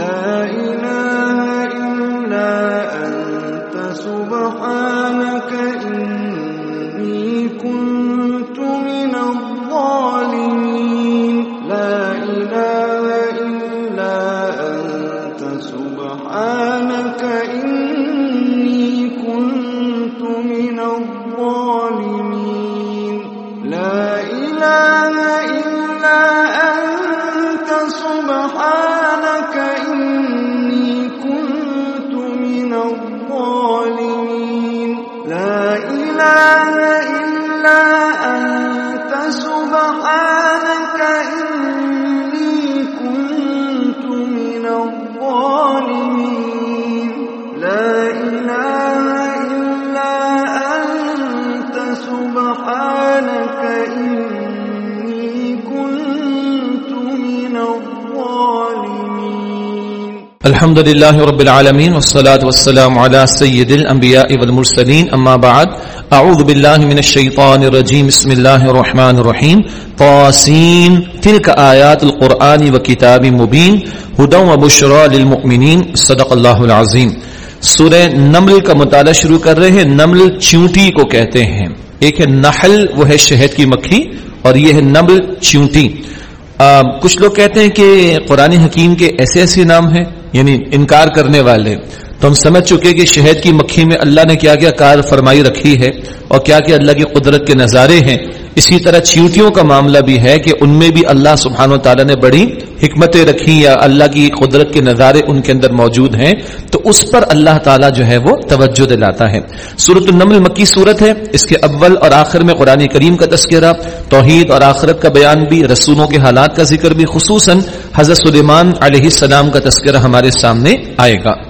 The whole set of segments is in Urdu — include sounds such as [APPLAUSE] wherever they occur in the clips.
لا إله إلا أنت سبحانك الحمد لله رب العالمين والصلاة والسلام على سيد الأنبياء والمرسلين أما بعد أعوذ بالله من الشيطان الرجيم بسم الله الرحمن الرحيم طاسين تلك آيات القرآن وكتاب مبين هدى وبشرى للمؤمنين صدق الله العظيم سورہ نمل کا مطالعہ شروع کر رہے ہیں نمل چونٹی کو کہتے ہیں ایک ہے نحل وہ ہے شہد کی مکھی اور یہ ہے نمل چونٹی کچھ لوگ کہتے ہیں کہ قرآن حکیم کے ایسے ایسے نام ہیں یعنی انکار کرنے والے۔ تو ہم سمجھ چکے کہ شہد کی مکھی میں اللہ نے کیا کیا کار فرمائی رکھی ہے اور کیا کیا اللہ کی قدرت کے نظارے ہیں۔ اسی طرح چیوٹیوں کا معاملہ بھی ہے کہ ان میں بھی اللہ سبحانہ و تعالیٰ نے بڑی حکمتیں رکھی یا اللہ کی قدرت کے نظارے ان کے اندر موجود ہیں۔ تو اس پر اللہ تعالیٰ جو ہے وہ توجہ دلاتا ہے۔ سورت النمل مکی صورت ہے۔ اس کے اول اور آخر میں قرآن کریم کا تذکرہ، توحید اور آخرت کا بیان بھی، رسولوں کے حالات کا ذکر بھی، خصوصاً حضرت سلیمان علیہ السلام کا تذکرہ ہمارے سامنے آئے گا۔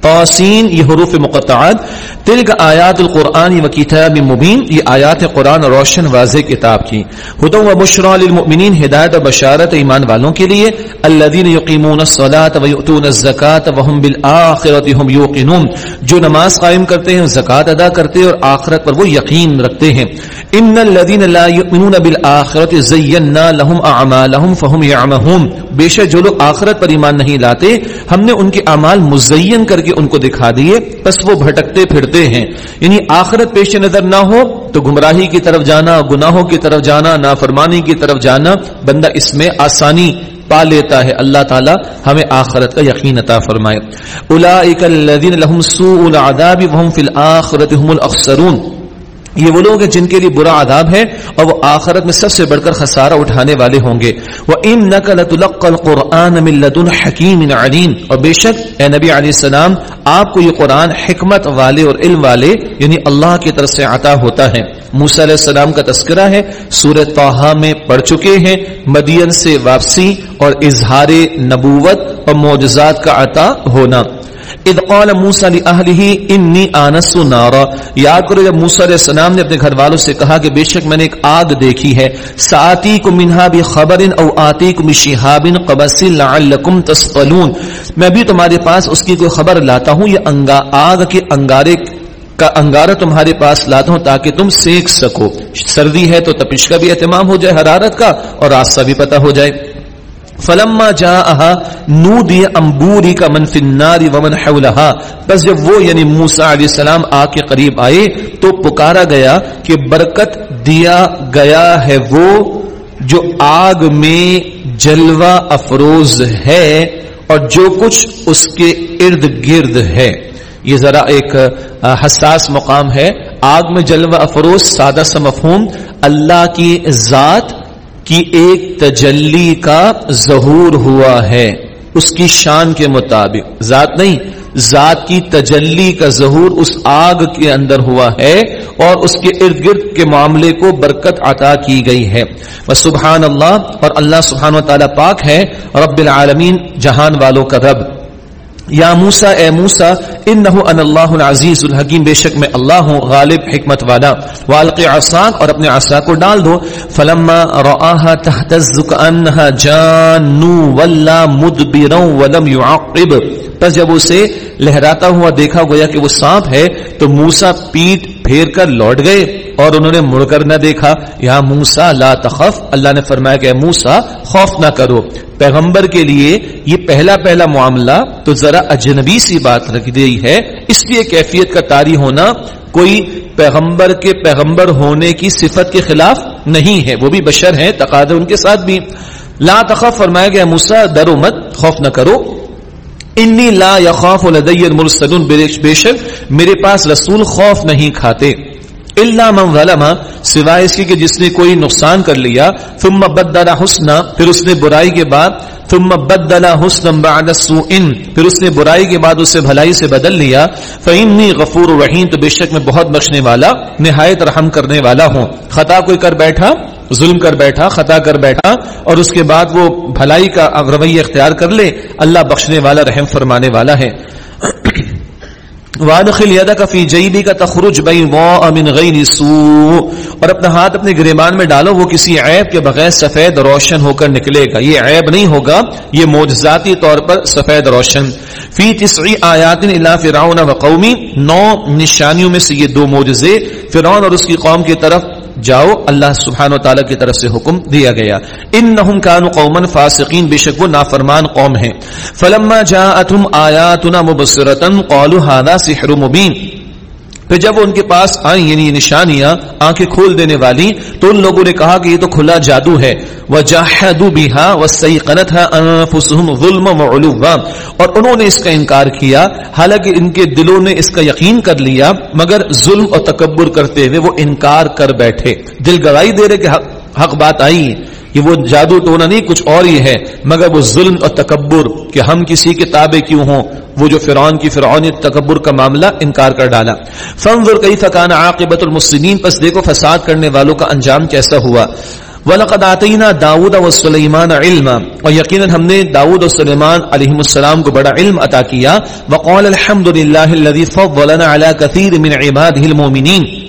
توسین یہ حروف مقطعات تل کا آیات القرآن و کتاب مبین، یہ آیات قرآن روشن واضح کتاب کی۔ ہدم و بشرا للمؤمنین، ہدایت و بشارت ایمان والوں کے لیے۔ الذین یقیمون الصلاة و یؤتون الزکاة وهم بالآخرة هم یوقنون۔ جو نماز قائم کرتے ہیں زکات ادا کرتے ہیں اور آخرت پر وہ یقین رکھتے ہیں۔ ان الذین لا یؤمنون بالآخرة زینا لهم اعمالهم فهم یعمهون۔ بے شک جو لوگ آخرت پر ایمان نہیں لاتے، ہم نے ان کے اعمال مزین کر کے کے ان کو دکھا دیے، بس وہ بھٹکتے پھرتے ہیں۔ یعنی آخرت پیش نظر نہ ہو تو گمراہی کی طرف جانا، گناہوں کی طرف جانا، نافرمانی کی طرف جانا بندہ اس میں آسانی پا لیتا ہے۔ اللہ تعالی ہمیں آخرت کا یقین عطا فرمائے۔ اولئک الذین لهم سوء العذاب وهم فی الاخرۃ هم الاخسرون۔ یہ وہ لوگ ہیں جن کے لیے برا عذاب ہے اور وہ آخرت میں سب سے بڑھ کر خسارہ اٹھانے والے ہوں گے۔ وہ ام نقل قرآن حکیم علیم اور بے شک اے نبی علیہ السلام، آپ کو یہ قرآن حکمت والے اور علم والے یعنی اللہ کی طرف سے عطا ہوتا ہے۔ موسیٰ علیہ السلام کا تذکرہ ہے، سورہ توحا میں پڑھ چکے ہیں۔ مدین سے واپسی اور اظہار نبوت اور معجزات کا عطا ہونا۔ اذ قال موسیٰ لأہلہ انی آنس نارا۔ یاد کرو جب موسیٰ علیہ السلام نے اپنے گھر والوں سے کہا کہ بے شک میں نے ایک آگ دیکھی ہے۔ ساتی کو منہا بھی او آتی کو قبس لعلکم تسقلون میں بھی تمہارے پاس اس کی کوئی خبر لاتا ہوں، یہ انگا، آگ کے انگارے کا انگارہ تمہارے پاس لاتا ہوں تاکہ تم سیکھ سکو۔ سردی ہے تو تپش کا بھی اہتمام ہو جائے، حرارت کا اور راستہ بھی پتہ ہو جائے۔ فلما جاءها نودي انبوري كمن في النار ومن حولها. بس جب وہ یعنی موسی علیہ السلام آ کے قریب آئے تو پکارا گیا کہ برکت دیا گیا ہے وہ جو آگ میں جلوہ افروز ہے اور جو کچھ اس کے ارد گرد ہے۔ یہ ذرا ایک حساس مقام ہے۔ آگ میں جلوہ افروز، سادہ سا مفہوم۔ اللہ کی ذات کی ایک تجلی کا ظہور ہوا ہے، اس کی شان کے مطابق۔ ذات نہیں، ذات کی تجلی کا ظہور اس آگ کے اندر ہوا ہے اور اس کے ارد گرد کے معاملے کو برکت عطا کی گئی ہے۔ بس سبحان اللہ، اور اللہ سبحان و تعالیٰ پاک ہے، رب العالمین، جہان والوں کا رب۔ یا موسا اے موسا ان ان اللہ العزیز الحکیم، بے شک میں اللہ ہوں، غالب، حکمت والا۔ والق عصاق اور اپنے عصا کو ڈال دو۔ فلما رآها تهتز كانها جان ولا مدبرا ولم يعقب پس جب اسے لہراتا ہوا دیکھا گیا کہ وہ سانپ ہے، تو موسا پیٹ پھیر کر لوٹ گئے اور انہوں نے مڑ کر نہ دیکھا۔ یا موسا، لا تخف۔ اللہ نے فرمایا کہ موسا، خوف نہ کرو۔ پیغمبر کے لیے یہ پہلا پہلا معاملہ تو ذرا اجنبی سی بات رکھ دی ہے۔ اس لیے کیفیت کا تاری ہونا کوئی پیغمبر کے پیغمبر ہونے کی صفت کے خلاف نہیں ہے۔ وہ بھی بشر ہیں، تقاضے ان کے ساتھ بھی۔ لا تخف، فرمایا گیا موسا درو مت، خوف نہ کرو۔ انی لا یخاف لدی المرسلون، بے شک میرے پاس رسول خوف نہیں کھاتے۔ اللہ من ظلم، سوائے اس کی کہ جس نے کوئی نقصان کر لیا، ثم بدل حسنا پھر اس نے برائی کے بعد، ثم بدل حسنا بعد سوء، پھر اس نے برائی کے بعد اسے بھلائی سے بدل لیا۔ فإنی غفور رحیم تو بے شک میں بہت بخشنے والا، نہایت رحم کرنے والا ہوں۔ خطا کوئی کر بیٹھا؟ ظلم کر بیٹھا، خطا کر بیٹھا اور اس کے بعد وہ بھلائی کا رویہ اختیار کر لے، اللہ بخشنے والا، رحم فرمانے والا ہے۔ وادخل یدک فی جیبی کا تخرج بین من غیر سوء۔ اور اپنا ہاتھ اپنے گریبان میں ڈالو، وہ کسی عیب کے بغیر سفید روشن ہو کر نکلے گا۔ یہ عیب نہیں ہوگا، یہ معجزاتی طور پر سفید روشن۔ فی تسعی آیات الا فرعون و قومی نو نشانیوں میں سے یہ دو معجزے، فرعون اور اس کی قوم کی طرف جاؤ، اللہ سبحانہ و تعالیٰ کی طرف سے حکم دیا گیا۔ ان کانوا قوما فاسقین، بے شک وہ نافرمان قوم ہیں۔ فلما جاءتهم آیاتنا مبصرتا قالوا هذا سحر مبین۔ پھر جب وہ ان کے پاس آئیں یعنی نشانیاں آنکھیں کھول دینے والی تو ان لوگوں نے کہا کہ یہ تو کھلا جادو ہے۔ وَجَحَدُوا بِهَا وَسَيْقَنَتْهَا أَنفُسُهُمْ ظُلْمًا وَعُلُوًّا۔ اور انہوں نے اس کا انکار کیا حالانکہ ان کے دلوں نے اس کا یقین کر لیا مگر ظلم اور تکبر کرتے ہوئے وہ انکار کر بیٹھے۔ دل گواہی دے رہے کہ حق, حق بات آئی۔ کہ وہ جادو ٹونا نہیں، کچھ اور ہی ہے۔ مگر وہ ظلم اور تکبر کہ ہم کسی کے تابع کیوں ہوں؟ وہ جو فرعون کی فرعونی تکبر کا معاملہ انکار کر ڈالا۔ فانظر کیف کان عاقبت المسلمین، پس دیکھو فساد کرنے والوں کا انجام کیسا ہوا۔ وَلَقَدْ آتَيْنَا دَاوُدَ وَسُلَيْمَانَ عِلْمًا، اور یقیناً ہم نے داؤد اور سلیمان علیہ السلام کو بڑا علم عطا کیا۔ وَقَالَ الْحَمْدُ لِلَّهِ الَّذِي فَضَّلَنَا عَلَى كَثِيرٍ مِنْ عِبَادِهِ الْمُؤْمِنِينَ۔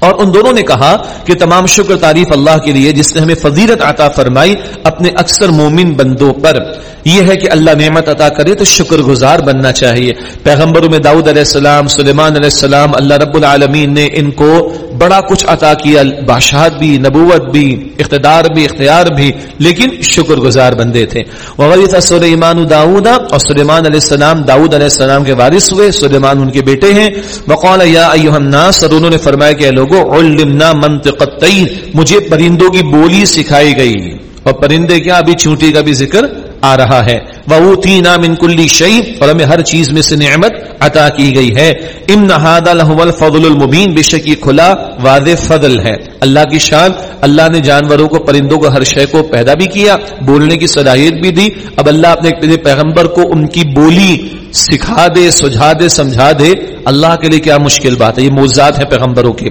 اور ان دونوں نے کہا کہ تمام شکر تعریف اللہ کے لیے جس نے ہمیں فضیلت عطا فرمائی اپنے اکثر مومن بندوں پر۔ یہ ہے کہ اللہ نعمت عطا کرے تو شکر گزار بننا چاہیے۔ پیغمبروں میں داؤد علیہ السلام، سلیمان علیہ السلام، اللہ رب العالمین نے ان کو بڑا کچھ عطا کیا۔ بادشاہت بھی، نبوت بھی، اقتدار بھی، اختیار بھی، لیکن شکر گزار بندے تھے۔ وغیرہ سلیمان داؤد اور سلیمان علیہ السلام، داؤد علیہ السلام کے وارث ہوئے۔ سلیمان ان کے بیٹے ہیں۔ وقال یا ایوہ الناس، اور انہوں نے فرمایا کہ لوگوں علمنا منطق الطیر، مجھے پرندوں کی بولی سکھائی گئی۔ اور پرندے کیا ابھی چونٹی کا بھی ذکر آ رہا ہے۔ وہ تین من کلی شعیب اور ہمیں ہر چیز میں سے نعمت عطا کی گئی ہے۔ ام نہاد الفضل المبین بے شک یہ کھلا واضح فضل ہے۔ اللہ کی شان، اللہ نے جانوروں کو، پرندوں کو، ہر شے کو پیدا بھی کیا، بولنے کی صلاحیت بھی دی۔ اب اللہ اپنے پیغمبر کو ان کی بولی سکھا دے، سجھا دے، سمجھا دے۔ اللہ کے لیے کیا مشکل بات ہے؟ یہ موزات ہیں پیغمبروں کے۔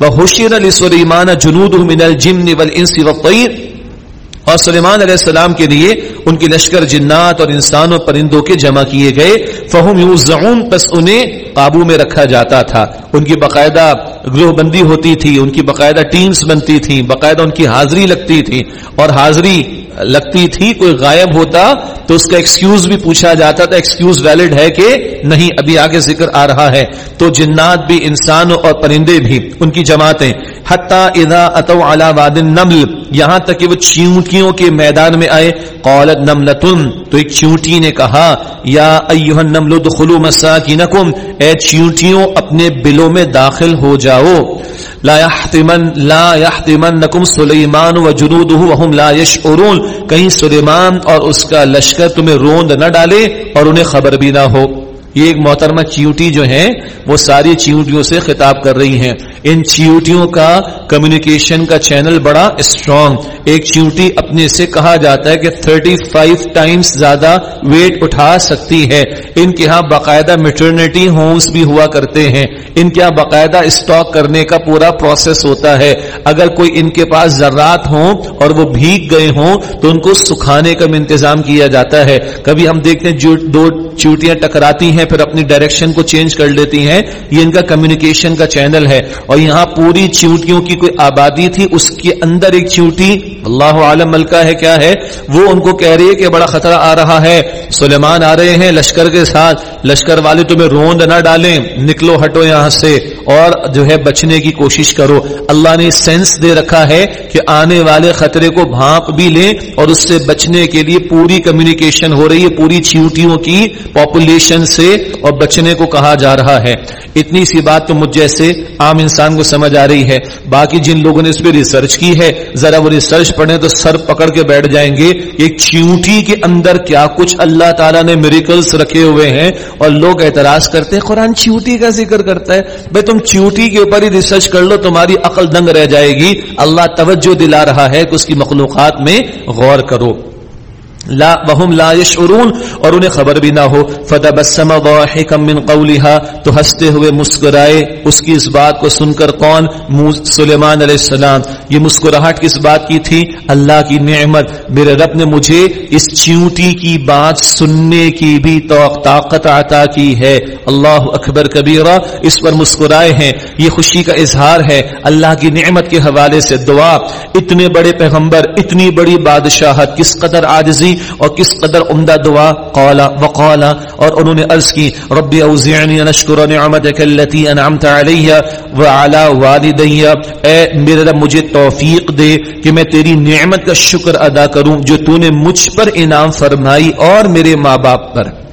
وہ حشیر علی سلیمان جنود من الجن والانس والطیر اور سلیمان علیہ السلام کے لیے ان کی لشکر جنات اور انسان و پرندوں کے جمع کیے گئے، فہم یوزعون، پس انہیں قابو میں رکھا جاتا تھا۔ ان کی باقاعدہ گروہ بندی ہوتی تھی، ان کی باقاعدہ ٹیمز بنتی تھی باقاعدہ ان کی حاضری لگتی تھی۔ اور حاضری لگتی تھی، کوئی غائب ہوتا تو اس کا ایکسکیوز بھی پوچھا جاتا تھا۔ ایکسکیوز ویلڈ ہے کہ نہیں، ابھی آگے ذکر آ رہا ہے۔ تو جنات بھی انسان اور پرندے بھی، ان کی جماعتیں۔ حتیٰ اذا اتو علی واد النمل، یہاں تک کہ وہ چیونٹیوں کے میدان میں آئے۔ قالت نملتن، تو ایک چیونٹی نے کہا، یا ایوہ النمل دخلو مساکینکم، اے چیونٹیوں، اپنے بلوں میں داخل ہو جاؤ۔ لا يحتمن لا سلیمان و جدو وهم لا یشعرون۔ کہیں سلیمان اور اس کا لشکر تمہیں روند نہ ڈالے اور انہیں خبر بھی نہ ہو۔ یہ ایک محترمہ چیوٹی جو ہیں، وہ ساری چیوٹیوں سے خطاب کر رہی ہیں۔ ان چیوٹیوں کا کمیونیکیشن کا چینل بڑا اسٹرانگ ایک چیوٹی اپنے سے کہا جاتا ہے کہ 35 ٹائمز زیادہ ویٹ اٹھا سکتی ہے۔ ان کے ہاں باقاعدہ میٹرنیٹی ہومز بھی ہوا کرتے ہیں۔ ان کے ہاں باقاعدہ اسٹاک کرنے کا پورا پروسیس ہوتا ہے۔ اگر کوئی ان کے پاس ذرات ہوں اور وہ بھیگ گئے ہوں، تو ان کو سکھانے کا انتظام کیا جاتا ہے۔ کبھی ہم دیکھتے ہیں دو چیوٹیاں ٹکراتی ہیں ہیں، پھر اپنی ڈائریکشن کو چینج کر لیتی ہیں. یہ ان کا کمیونیکیشن کا چینل ہے. اور یہاں پوری چیوٹیوں کی کوئی آبادی تھی، اس کے اندر ایک چیوٹی اللہ عالم ملکہ ہے، کیا ہے؟ وہ ان کو کہہ رہی ہے کہ بڑا خطرہ آ رہا ہے. سلیمان آ رہے ہیں لشکر کے ساتھ. لشکر والے تمہیں روند نہ ڈالیں. نکلو، ہٹو یہاں سے. اور جو ہے بچنے کی کوشش کرو. اللہ نے سینس دے رکھا ہے کہ آنے والے خطرے کو بھانپ بھی لیں اور اس سے بچنے کے لیے پوری کمیونیکیشن ہو رہی ہے، پوری چیوٹیوں کی پاپولیشن سے. اور بچنے کو کہا جا رہا ہے۔ اتنی سی بات تو مجھ جیسے عام انسان کو سمجھ آ رہی ہے۔ باقی جن لوگوں نے اس پہ ریسرچ کی ہے، ذرا وہ ریسرچ پڑھیں تو سر پکڑ کے بیٹھ جائیں گے۔ ایک چیوٹی کے اندر کیا کچھ اللہ تعالیٰ نے میریکلس رکھے ہوئے ہیں اور لوگ اعتراض کرتے ہیں، قرآن چیوٹی کا ذکر کرتا ہے۔ بھائی تم چیوٹی کے اوپر ہی ریسرچ کر لو، تمہاری عقل دنگ رہ جائے گی۔ اللہ توجہ دلا رہا ہے کہ اس کی مخلوقات میں غور کرو۔ لا وهم لا يشعرون اور انہیں خبر بھی نہ ہو۔ فتبسم ضاحكا من قولها۔ تو ہنستے ہوئے مسکرائے۔ اس کی اس بات کو سن کر کون؟ سلیمان علیہ السلام۔ یہ مسکراہٹ کس بات کی تھی؟ اللہ کی نعمت۔ میرے رب نے مجھے اس چیونٹی کی بات سننے کی بھی طاقت عطا کی ہے۔ اللہ اکبر کبیرہ۔ اس پر مسکرائے ہیں۔ یہ خوشی کا اظہار ہے۔ اللہ کی نعمت کے حوالے سے دعا۔ اتنے بڑے پیغمبر، اتنی بڑی بادشاہت، کس قدر عاجزی۔ اور کس قدر عمدہ دعا؟ قالا، وقالا، اور انہوں نے عرض کی، ربی اوزعنی ان اشکر نعمتک اللتی انعمت علی وعلا والدی اے میرے رب، مجھے توفیق دے کہ میں تیری نعمت کا شکر ادا کروں جو تو نے مجھ پر انعام فرمائی اور میرے ماں باپ پر۔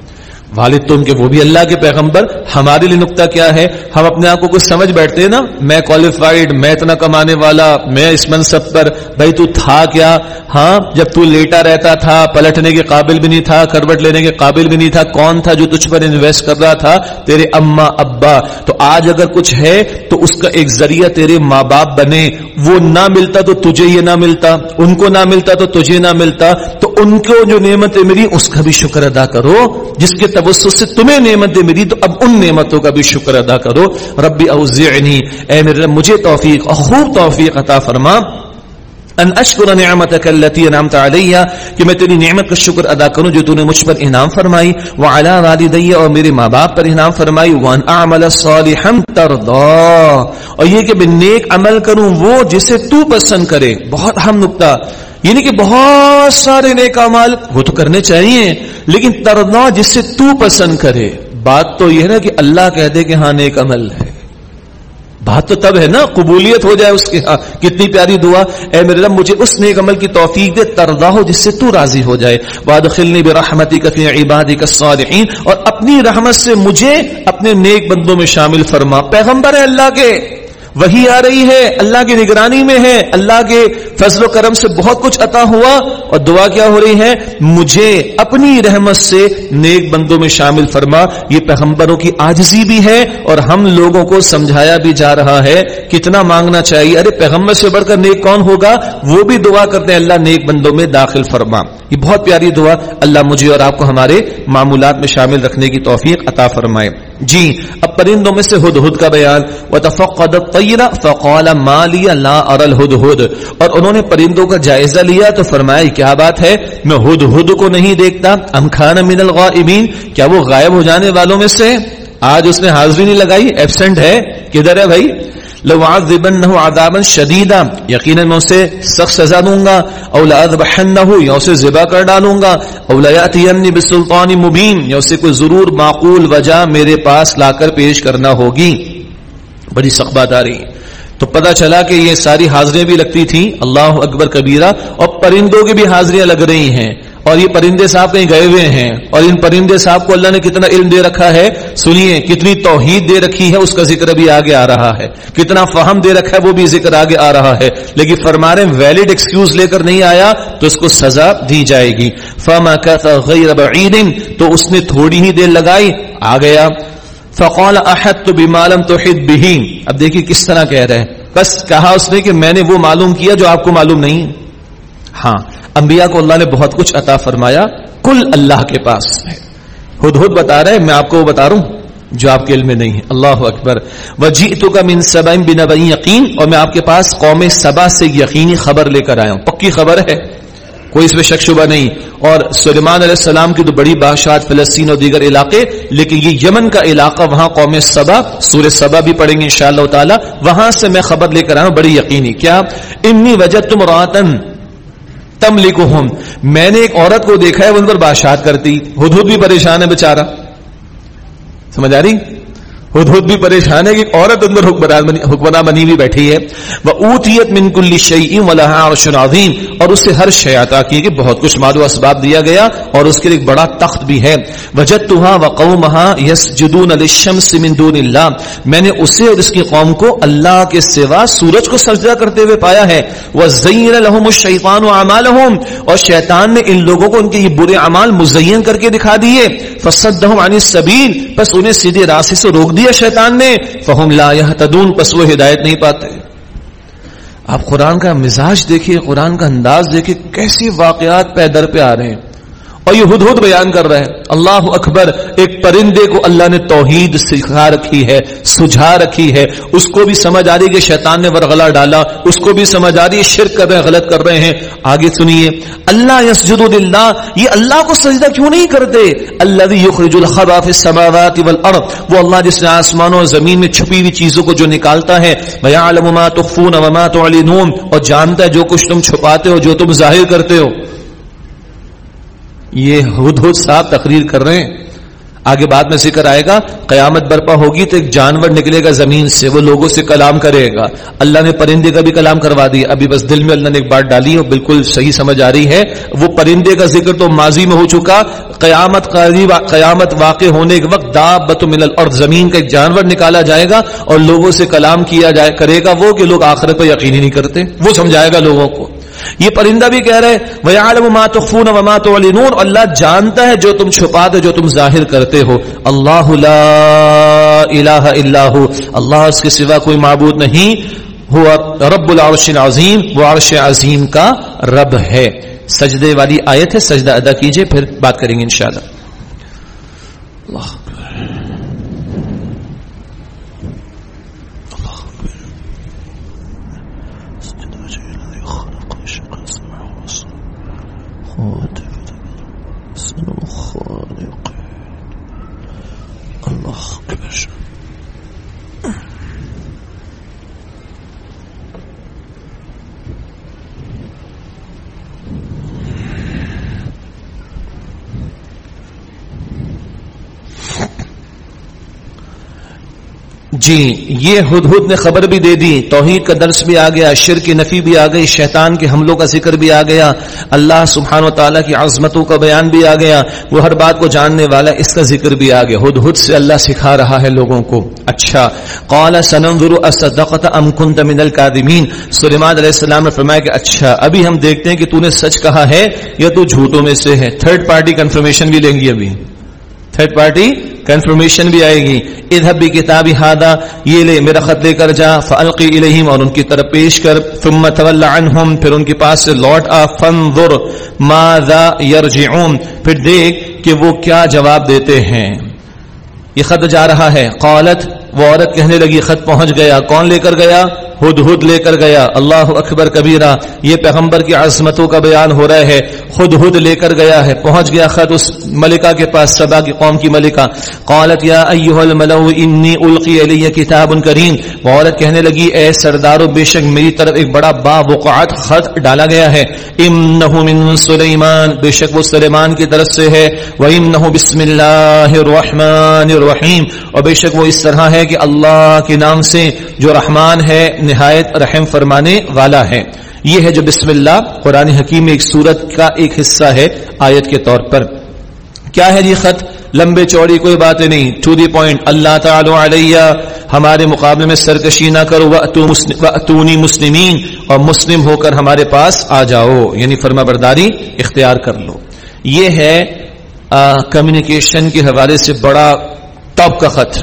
والد تو ان کے وہ بھی اللہ کے پیغمبر، ہمارے لیے نقطہ کیا ہے؟ ہم اپنے آپ کو کچھ سمجھ بیٹھتے ہیں نا؟ میں کوالیفائڈ میں اتنا کمانے والا، میں اس منصب پر، بھائی تو تھا کیا؟ ہاں جب تو لیٹا رہتا تھا، پلٹنے کے قابل بھی نہیں تھا، کروٹ لینے کے قابل بھی نہیں تھا، کون تھا جو تجھ پر انویسٹ کر رہا تھا؟ تیرے اما ابا۔ تو آج اگر کچھ ہے، تو اس کا ایک ذریعہ تیرے ماں باپ بنے۔ وہ نہ ملتا تو تجھے یہ نہ ملتا، ان کو نہ ملتا تو تجھے نہ ملتا۔ تو ان کو جو نعمت ملی، اس کا بھی شکر ادا کرو۔ جس کے تبسط سے تمہیں نعمتیں ملی، تو اب ان نعمتوں کا بھی شکر ادا کرو۔ ربی اوزعنی۔ اے میرے رب، مجھے توفیق اور خوب توفیق عطا فرما۔ ان اشکر نعمتک اللتی انعمت علیہ، کہ میں تیری نعمت کا شکر ادا کروں، جو تو نے مجھ پر انعام فرمائی۔ وعلا والدی اور میرے ماں باپ پر انعام فرمائی۔ وان اعمل صالحا ترضا اور یہ کہ میں نیک عمل کروں، وہ جسے تو پسند کرے۔ بہت اہم نقطہ۔ یعنی کہ بہت سارے نیک اعمال وہ تو کرنے چاہیے، لیکن ترنا جس سے تو پسند کرے۔ بات تو یہ ہے نا کہ اللہ کہہ دے کہ ہاں نیک عمل ہے۔ بات تو تب ہے نا، قبولیت ہو جائے اس کے ہاں۔ کتنی پیاری دعا۔ اے میرے رب، مجھے اس نیک عمل کی توفیق دے تردا ہو جس سے تو راضی ہو جائے۔ وادخلنی برحمتی کفی عبادی کا صالحین اور اپنی رحمت سے مجھے اپنے نیک بندوں میں شامل فرما۔ پیغمبر ہے اللہ کے۔ وہی آ رہی ہے، اللہ کی نگرانی میں ہے، اللہ کے فضل و کرم سے بہت کچھ عطا ہوا۔ اور دعا کیا ہو رہی ہے؟ مجھے اپنی رحمت سے نیک بندوں میں شامل فرما۔ یہ پیغمبروں کی آجزی بھی ہے اور ہم لوگوں کو سمجھایا بھی جا رہا ہے۔ کتنا مانگنا چاہیے؟ ارے، پیغمبر سے بڑھ کر نیک کون ہوگا؟ وہ بھی دعا کرتے ہیں، اللہ نیک بندوں میں داخل فرما۔ یہ بہت پیاری دعا اللہ مجھے اور آپ کو ہمارے معمولات میں شامل رکھنے کی توفیق عطا فرمائے۔ جی اب پرندوں میں سے ہد ہد کا بیان۔ فقال ما لی لا ارى الهدهد۔ اور انہوں نے پرندوں کا جائزہ لیا تو فرمایا کیا بات ہے؟ میں ہد ہد کو نہیں دیکھتا۔ ام کان من الغائبین۔ کیا وہ غائب ہو جانے والوں میں سے؟ آج اس نے حاضری نہیں لگائی ایبسنٹ ہے۔ کدھر ہے بھائی؟ لَوَعَذِّبَنَّهُ عَذَابًا شَدِيدًا. یقینا میں اسے سخت سزا دوں گا، او لَأَذْبَحَنَّهُ، یا اسے ذبح کر ڈالوں گا، او لَيَأْتِيَنِّ بِسُلْطَانٍ مُبِينٍ، یا اسے کوئی ضرور معقول وجہ میرے پاس لا کر پیش کرنا ہوگی۔ بڑی سخت بات آ رہی تو پتا چلا کہ یہ ساری حاضریاں بھی لگتی تھیں، اللہ اکبر کبیرہ، اور پرندوں کی بھی حاضریاں لگ رہی ہیں۔ اور یہ پرندے صاحب کہیں گئے ہوئے ہیں اور ان پرندے صاحب کو اللہ نے کتنا علم دے رکھا ہے سنیے کتنی توحید دے رکھی ہے اس کا ذکر بھی آگے آ رہا ہے کتنا فہم دے رکھا ہے وہ بھی ذکر آگے آ رہا ہے لیکن فرما رہے ویلڈ ایکسکیوز لے کر نہیں آیا تو اس کو سزا دی جائے گی۔ فما غیر بعید تو اس نے تھوڑی ہی دیر لگائی، آ گیا۔ فقال احد تو بیمالم تو اب دیکھیے کس طرح کہہ رہے ہیں۔ بس کہا اس نے کہ میں نے وہ معلوم کیا جو آپ کو معلوم نہیں۔ ہاں انبیاء کو اللہ نے بہت کچھ عطا فرمایا، کل اللہ کے پاس ہے۔ خود خود بتا رہے میں آپ کو وہ بتا رہا ہوں، جو آپ کے علم میں نہیں ہے۔ اللہ اکبر۔ وجیتو کا من سبا بن یقین اور میں آپ کے پاس قوم سبا سے یقینی خبر لے کر آیا ہوں۔ پکی خبر ہے۔ کوئی اس میں شک شبہ نہیں۔ اور سلیمان علیہ السلام کی تو بڑی بادشاہت فلسطین اور دیگر علاقے، لیکن یہ یمن کا علاقہ، وہاں قوم سبا، سورہ سبا بھی پڑھیں گے انشاءاللہ تعالی۔ وہاں سے میں خبر لے کر آیا ہوں، بڑی یقینی۔ کیا؟ انی وجہ تم راتن تم لکھو میں نے ایک عورت کو دیکھا ہے، وہ ان پر بادشاہت کرتی، حدود بھی پریشان ہے بےچارا سمجھ آ رہی؟ ہد بھی پریشان ہے کہ عورت اندر حکمراں بنی ہوئی بیٹھی ہے۔ وہ اوتیت من کل شعیم عرش عظیم اور اس سے ہر شے عطا کی کہ بہت کچھ مال و اسباب دیا گیا اور اس کے لیے ایک بڑا تخت بھی ہے۔ وجدتها وقومها يسجدون للشمس من دون اللہ میں نے اسے اور اس کی قوم کو اللہ کے سوا سورج کو سجدہ کرتے ہوئے پایا ہے۔ وزین لهم الشیطان اعمالهم اور شیطان نے ان لوگوں کو ان کے یہ برے اعمال مزین کر کے دکھا دیے۔ فصدهم عن السبیل پس انہیں سیدھے راستے سے روک دیا۔ دیا شیطان نے، فہم لا تدون پس وہ ہدایت نہیں پاتے۔ آپ قرآن کا مزاج دیکھیے، قرآن کا انداز دیکھیے، کیسی واقعات پیدر پہ آ رہے ہیں۔ اور یہ ہد ہد بیان کر رہے ہیں۔ اللہ اکبر، ایک پرندے کو اللہ نے توحید سکھا رکھی ہے، سجھا رکھی ہے۔ اس کو بھی سمجھ آ رہی کہ شیطان نے ورغلا ڈالا۔ اس کو بھی سمجھ آ رہی ہے شرک کر رہے ہیں غلط کر رہے ہیں۔ آگے سنیے۔ اللہ یسجد اللہ یہ اللہ کو سجدہ کیوں نہیں کرتے؟ اللہ یخرج الخبا فی السماوات والارض۔ وہ اللہ جس نے آسمانوں اور زمین میں چھپی ہوئی چیزوں کو جو نکالتا ہے۔ ویعلم ما تخفون وما تعلنون۔ اور جانتا ہے جو کچھ تم چھپاتے ہو، جو تم ظاہر کرتے ہو۔ یہ ہد ہد صاحب تقریر کر رہے ہیں۔ آگے بعد میں ذکر آئے گا، قیامت برپا ہوگی تو ایک جانور نکلے گا زمین سے، وہ لوگوں سے کلام کرے گا۔ اللہ نے پرندے کا بھی کلام کروا دیا ابھی بس دل میں اللہ نے ایک بات ڈالی اور بالکل صحیح سمجھ آ رہی ہے۔ وہ پرندے کا ذکر تو ماضی میں ہو چکا۔ قیامت قریب، قیامت واقع ہونے کے وقت دا بت مل اور زمین کا ایک جانور نکالا جائے گا اور لوگوں سے کلام کیا جائے، کرے گا وہ کہ لوگ آخرت کو یقینی نہیں کرتے۔ وہ سمجھائے گا لوگوں کو۔ یہ پرندہ بھی کہہ رہے وَيَعْلَمُ تُخْفُونَ وَمَا تُعْلِنُونَ، اللہ جانتا ہے جو تم چھپاتے جو تم ظاہر کرتے ہو۔ اللہ لا الہ الا ہو۔ اللہ اس کے سوا کوئی معبود نہیں۔ ہوا رب العرش العظیم، وہ عرش عظیم کا رب ہے۔ سجدے والی آیت ہے، سجدہ ادا کیجیے، پھر بات کریں گے انشاءاللہ۔ اللہ۔ موت۔ جی یہ ہد ہد نے خبر بھی دے دی، توحید کا درس بھی آ گیا، شر کی نفی بھی آ گئی، شیطان کے حملوں کا ذکر بھی آ گیا، اللہ سبحان و تعالیٰ کی عظمتوں کا بیان بھی آ گیا، وہ ہر بات کو جاننے والا اس کا ذکر بھی آ گیا۔ ہد ہد سے اللہ سکھا رہا ہے لوگوں کو۔ اچھا۔ قال سننظر اصدقت ام كنت من الكاذبین سلیمان علیہ السلام نے فرمایا کہ اچھا ابھی ہم دیکھتے ہیں کہ تو نے سچ کہا ہے یا تو جھوٹوں میں سے ہے۔ تھرڈ پارٹی کنفرمیشن بھی لیں گی ابھی۔ تھرڈ پارٹی کنفرمیشن بھی آئے گی. ادھر بھی کتاب ہادا، یہ لے، میرا خط لے کر جا فلقی الہیم اور ان کی طرف پیش کر. ثم تول عنہم، پھر ان کے پاس سے لوٹ آ فنظر ماذا یرجعون. پھر دیکھ کہ وہ کیا جواب دیتے ہیں. یہ خط جا رہا ہے. قالت، وہ عورت کہنے لگی، خط پہنچ گیا. کون لے کر گیا؟ ہد ہد لے کر گیا۔ اللہ اکبر کبیرہ، یہ پیغمبر کی عظمتوں کا بیان ہو رہا ہے۔ خود ہد لے کر گیا ہے۔ پہنچ گیا خط اس ملکہ کے پاس سبا کی قوم کی ملکہ۔ قالت یا ایوہ الملو، انی القی علیہ کتاب کریم۔ وہ عورت کہنے لگی، اے سردارو بے شک میری طرف ایک بڑا با وقعات خط ڈالا گیا ہے۔ امنہ من سلیمان۔ بے شک وہ سلیمان کی طرف سے ہے۔ وَإِنَّهُ بسم اللہ الرحمن الرحیم۔ اور بے شک وہ اس طرح ہے کہ اللہ کے نام سے جو رحمان ہے نہایت رحم فرمانے والا ہے۔ یہ ہے جو بسم اللہ، قرآن حکیم ایک سورت کا ایک حصہ ہے آیت کے طور پر۔ کیا ہے یہ خط؟ لمبے چوڑی کوئی باتیں نہیں۔ ٹو دی پوائنٹ اللہ تعالی علیہ۔ ہمارے مقابلے میں سرکشی نہ کرو۔ اتونی مسلمین۔ اور مسلم ہو کر ہمارے پاس آ جاؤ۔ یعنی فرما برداری اختیار کر لو۔ یہ ہے کمیونیکیشن کے حوالے سے بڑا ٹاپ کا خط۔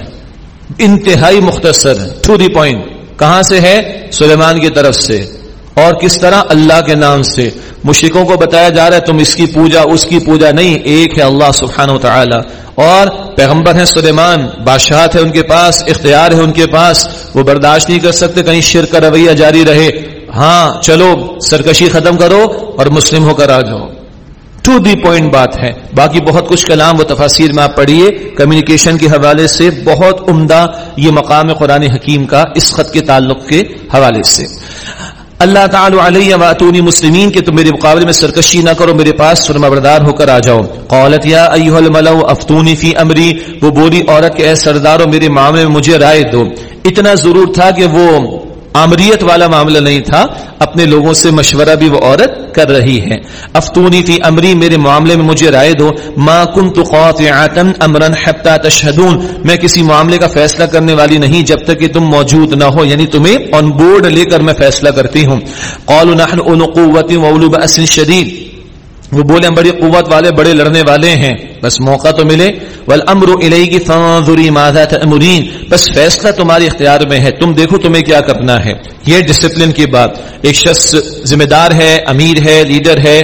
انتہائی مختصر۔ ٹو دی پوائنٹ کہاں سے ہے؟ سلیمان کی طرف سے۔ اور کس طرح اللہ کے نام سے؟ مشرکوں کو بتایا جا رہا ہے، تم اس کی پوجا، اس کی پوجا نہیں، ایک ہے اللہ سبحانہ و تعالی۔ اور پیغمبر ہیں سلیمان بادشاہت ہے ان کے پاس، اختیار ہے ان کے پاس۔ وہ برداشت نہیں کر سکتے، کہیں شر کا رویہ جاری رہے۔ ہاں چلو، سرکشی ختم کرو اور مسلم ہو کر آ جاؤ۔ ٹو دی پوائنٹ بات ہے باقی بہت کچھ کلام و تفاصیر میں آپ پڑھیے کمیونیکیشن کے حوالے سے بہت عمدہ یہ مقام قرآن حکیم کا اس خط کے تعلق کے حوالے سے اللہ تعالی علیہ واتونی مسلمین کے تم میرے مقابلے میں سرکشی نہ کرو میرے پاس فرما بردار ہو کر آ جاؤ قالت یا ایها الملو افتونی فی امری وہ بولی عورت کے اے سردارو میرے معاملے میں مجھے رائے دو اتنا ضرور تھا کہ وہ آمریت والا معاملہ نہیں تھا، اپنے لوگوں سے مشورہ بھی وہ عورت کر رہی ہے۔ افتونی تھی امری، میرے معاملے میں مجھے رائے دو۔ ما کنت قاطعتا امرا حتى تشهدون میں کسی معاملے کا فیصلہ کرنے والی نہیں جب تک کہ تم موجود نہ ہو یعنی تمہیں آن بورڈ لے کر میں فیصلہ کرتی ہوں۔ قالوا نحن اولو قوت واولو باس شدید۔ وہ بولے ہم بڑی قوت والے، بڑے لڑنے والے ہیں۔ بس موقع تو ملے۔ والامر الیک فانظری ماذا تأمرین بس فیصلہ تمہارے اختیار میں ہے۔ تم دیکھو تمہیں کیا کرنا ہے۔ یہ ڈسپلن کی بات۔ ایک شخص ذمہ دار ہے، امیر ہے لیڈر ہے